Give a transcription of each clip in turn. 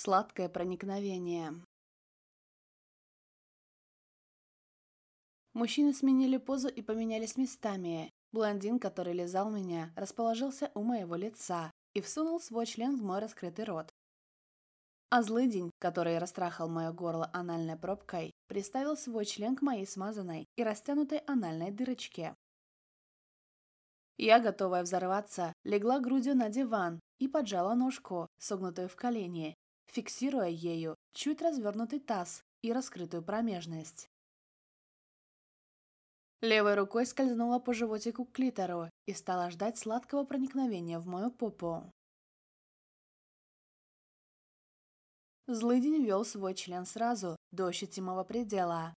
Сладкое проникновение. Мужчины сменили позу и поменялись местами. Блондин, который лизал меня, расположился у моего лица и всунул свой член в мой раскрытый рот. А злыдень, который растрахал мое горло анальной пробкой, приставил свой член к моей смазанной и растянутой анальной дырочке. Я, готовая взорваться, легла грудью на диван и поджала ножку, согнутую в колени, фиксируя ею чуть развернутый таз и раскрытую промежность. Левой рукой скользнула по животику к клитору и стала ждать сладкого проникновения в мою попу. Злыдень вел свой член сразу, до ощутимого предела.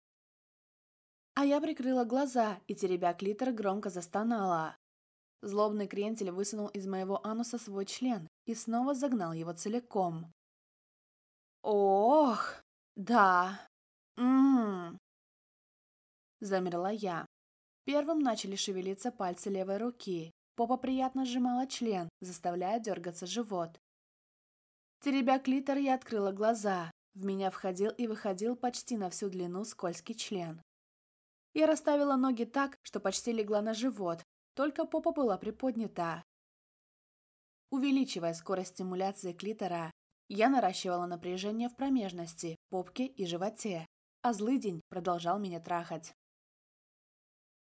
А я прикрыла глаза и, теребя клитор, громко застонала. Злобный крентель высунул из моего ануса свой член и снова загнал его целиком. Ох, да. Ммм. Замерла я. Первым начали шевелиться пальцы левой руки. Попа приятно сжимала член, заставляя дергаться живот. Теребя клитор, я открыла глаза. В меня входил и выходил почти на всю длину скользкий член. Я расставила ноги так, что почти легла на живот, только попа была приподнята. Увеличивая скорость стимуляции клитора, я наращивала напряжение в промежности, попке и животе, а злыдень продолжал меня трахать.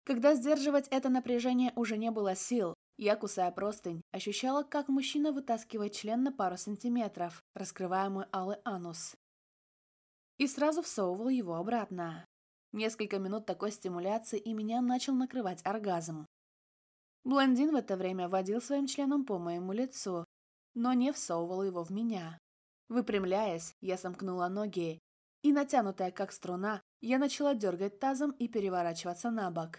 Когда сдерживать это напряжение уже не было сил, я, кусая простынь, ощущала, как мужчина вытаскивает член на пару сантиметров, раскрывая мой алый анус. И сразу всовывал его обратно. Несколько минут такой стимуляции, и меня начал накрывать оргазм. Блондин в это время водил своим членом по моему лицу, но не всовывал его в меня. Выпрямляясь, я сомкнула ноги, и, натянутая как струна, я начала дергать тазом и переворачиваться на бок.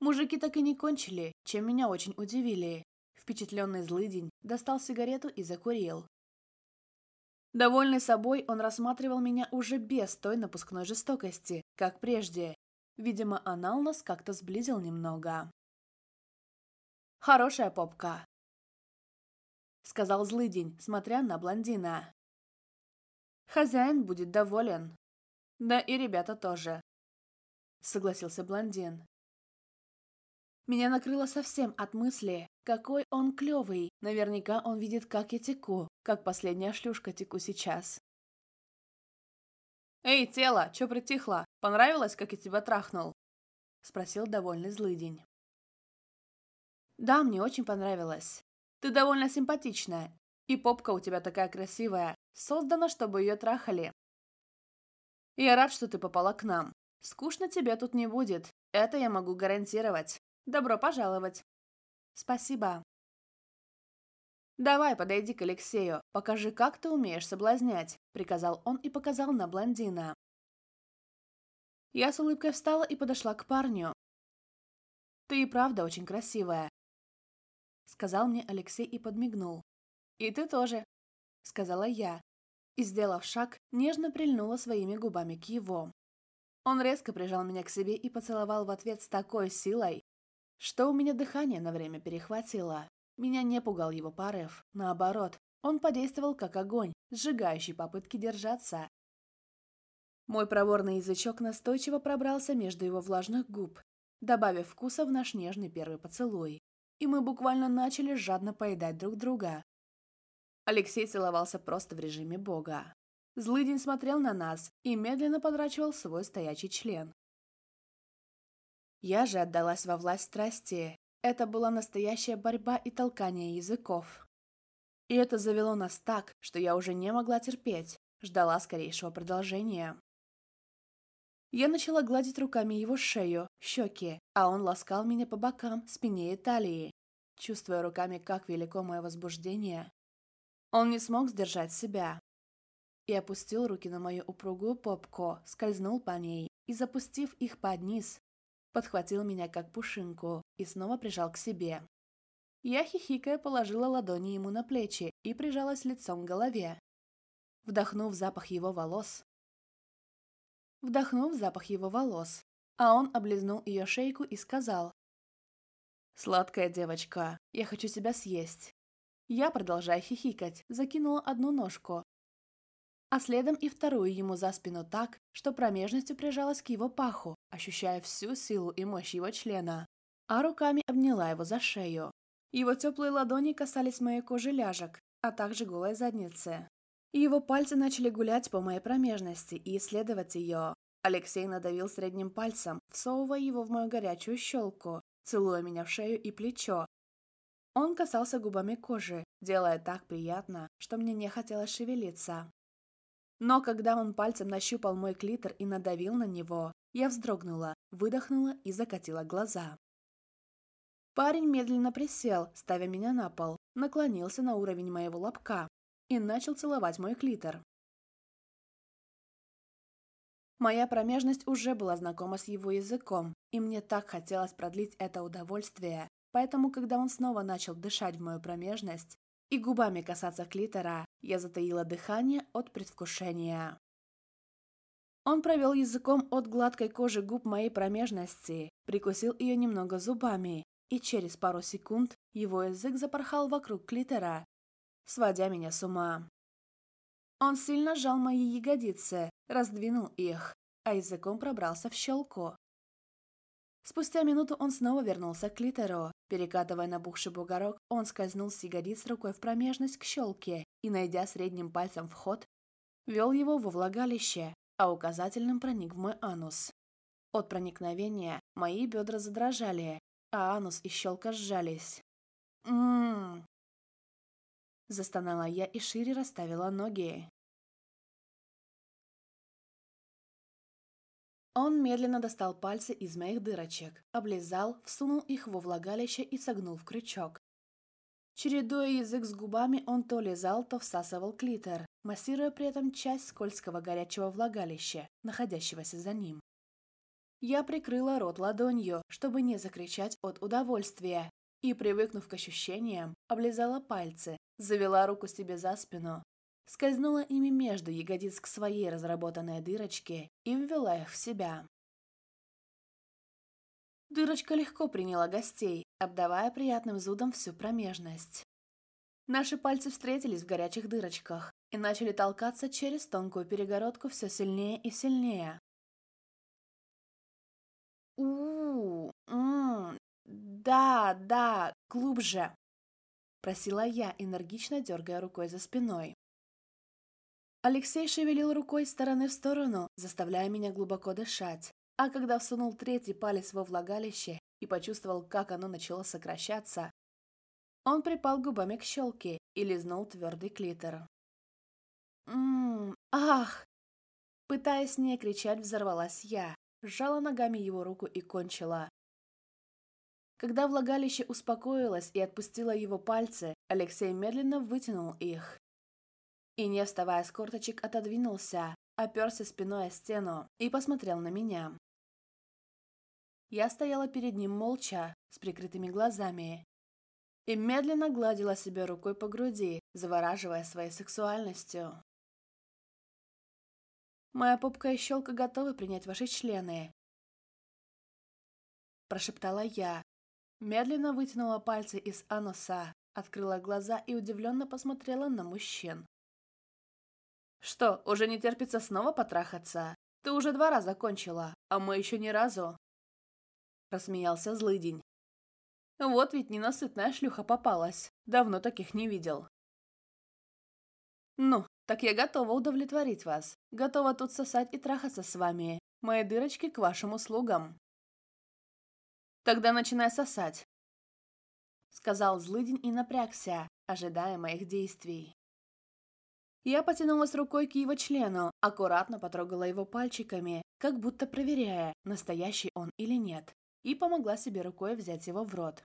Мужики так и не кончили, чем меня очень удивили. Впечатленный злыдень достал сигарету и закурил. Довольный собой, он рассматривал меня уже без той напускной жестокости, как прежде. Видимо, анал нас как-то сблизил немного. Хорошая попка сказал злыдень, смотря на блондина. Хозяин будет доволен. Да и ребята тоже. Согласился блондин. Меня накрыло совсем от мысли, какой он клевый. Наверняка он видит, как я теку, как последняя шлюшка теку сейчас. «Эй, тело, чё притихло? Понравилось, как я тебя трахнул?» — спросил довольный злыдень. «Да, мне очень понравилось. Ты довольно симпатичная, и попка у тебя такая красивая, создана, чтобы ее трахали. Я рад, что ты попала к нам. Скучно тебе тут не будет, это я могу гарантировать. Добро пожаловать. Спасибо. «Давай, подойди к Алексею, покажи, как ты умеешь соблазнять», — приказал он и показал на блондина. Я с улыбкой встала и подошла к парню. «Ты и правда очень красивая сказал мне Алексей и подмигнул. «И ты тоже», — сказала я, и, сделав шаг, нежно прильнула своими губами к его. Он резко прижал меня к себе и поцеловал в ответ с такой силой, что у меня дыхание на время перехватило. Меня не пугал его порыв, наоборот, он подействовал как огонь, сжигающий попытки держаться. Мой проворный язычок настойчиво пробрался между его влажных губ, добавив вкуса в наш нежный первый поцелуй и мы буквально начали жадно поедать друг друга. Алексей целовался просто в режиме бога. Злыдень смотрел на нас и медленно подрачивал свой стоячий член. Я же отдалась во власть страсти. Это была настоящая борьба и толкание языков. И это завело нас так, что я уже не могла терпеть, ждала скорейшего продолжения. Я начала гладить руками его шею, щеки, а он ласкал меня по бокам, спине и талии, чувствуя руками, как велико мое возбуждение. Он не смог сдержать себя и опустил руки на мою упругую попку, скользнул по ней и, запустив их под низ, подхватил меня как пушинку и снова прижал к себе. Я, хихикая, положила ладони ему на плечи и прижалась лицом к голове. Вдохнув запах его волос, вдохнув запах его волос, а он облизнул ее шейку и сказал. «Сладкая девочка, я хочу тебя съесть». Я, продолжая хихикать, закинула одну ножку, а следом и вторую ему за спину так, что промежностью прижалась к его паху, ощущая всю силу и мощь его члена, а руками обняла его за шею. Его теплые ладони касались моей кожи ляжек, а также голой задницы его пальцы начали гулять по моей промежности и исследовать ее. Алексей надавил средним пальцем, всовывая его в мою горячую щелку, целуя меня в шею и плечо. Он касался губами кожи, делая так приятно, что мне не хотелось шевелиться. Но когда он пальцем нащупал мой клитор и надавил на него, я вздрогнула, выдохнула и закатила глаза. Парень медленно присел, ставя меня на пол, наклонился на уровень моего лобка, и начал целовать мой клитор. Моя промежность уже была знакома с его языком, и мне так хотелось продлить это удовольствие, поэтому, когда он снова начал дышать в мою промежность и губами касаться клитора, я затаила дыхание от предвкушения. Он провел языком от гладкой кожи губ моей промежности, прикусил ее немного зубами, и через пару секунд его язык запорхал вокруг клитора, сводя меня с ума. Он сильно сжал мои ягодицы, раздвинул их, а языком пробрался в щелку. Спустя минуту он снова вернулся к литеру. Перекатывая набухший бугорок, он скользнул с ягодиц рукой в промежность к щелке и, найдя средним пальцем вход, вел его во влагалище, а указательным проник в мой анус. От проникновения мои бедра задрожали, а анус и щелка сжались. Ммм, Застонала я и шире расставила ноги. Он медленно достал пальцы из моих дырочек, облизал, всунул их во влагалище и согнул в крючок. Чередуя язык с губами, он то лизал, то всасывал клитор, массируя при этом часть скользкого горячего влагалища, находящегося за ним. Я прикрыла рот ладонью, чтобы не закричать от удовольствия, и, привыкнув к ощущениям, облизала пальцы, завела руку себе за спину, скользнула ими между ягодиц к своей разработанной дырочке и ввела их в себя. Дырочка легко приняла гостей, обдавая приятным зудом всю промежность. Наши пальцы встретились в горячих дырочках и начали толкаться через тонкую перегородку все сильнее и сильнее. у у, -у, да, да, глубже, Просила я, энергично дергая рукой за спиной. Алексей шевелил рукой из стороны в сторону, заставляя меня глубоко дышать. А когда всунул третий палец во влагалище и почувствовал, как оно начало сокращаться, он припал губами к щелке и лизнул твердый клитор. «Ммм, ах!» Пытаясь не кричать, взорвалась я, сжала ногами его руку и кончила. Когда влагалище успокоилось и отпустило его пальцы, Алексей медленно вытянул их. И, не вставая с корточек, отодвинулся, оперся спиной о стену и посмотрел на меня. Я стояла перед ним молча, с прикрытыми глазами, и медленно гладила себя рукой по груди, завораживая своей сексуальностью. «Моя попка и щелка готовы принять ваши члены», – прошептала я, Медленно вытянула пальцы из ануса, открыла глаза и удивленно посмотрела на мужчин. «Что, уже не терпится снова потрахаться? Ты уже два раза кончила, а мы еще ни разу!» Рассмеялся злыдень. «Вот ведь ненасытная шлюха попалась, давно таких не видел». «Ну, так я готова удовлетворить вас, готова тут сосать и трахаться с вами, мои дырочки к вашим услугам!» Тогда начинай сосать», — сказал злыдень и напрягся, ожидая моих действий. Я потянулась рукой к его члену, аккуратно потрогала его пальчиками, как будто проверяя, настоящий он или нет, и помогла себе рукой взять его в рот.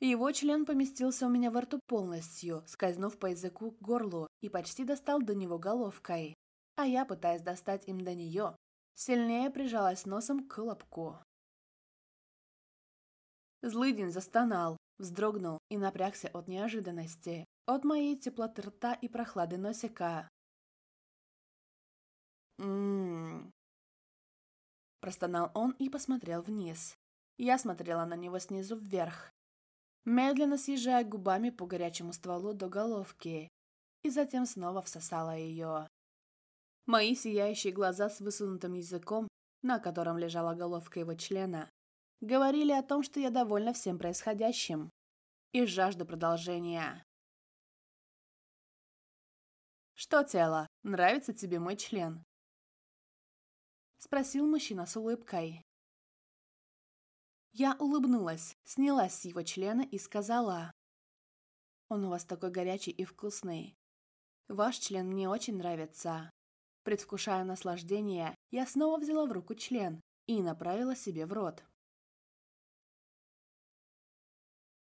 Его член поместился у меня во рту полностью, скользнув по языку к горлу и почти достал до него головкой, а я, пытаясь достать им до нее, сильнее прижалась носом к лобку. Злыдень застонал, вздрогнул и напрягся от неожиданности, от моей теплоты рта и прохлады носика. «М-м-м...» Простонал он и посмотрел вниз. Я смотрела на него снизу вверх, медленно съезжая губами по горячему стволу до головки, и затем снова всосала ее. Мои сияющие глаза с высунутым языком, на котором лежала головка его члена, говорили о том, что я довольна всем происходящим и жажду продолжения. «Что, тело, нравится тебе мой член?» Спросил мужчина с улыбкой. Я улыбнулась, сняла с его члена и сказала. «Он у вас такой горячий и вкусный. Ваш член мне очень нравится». Предвкушая наслаждение, я снова взяла в руку член и направила себе в рот.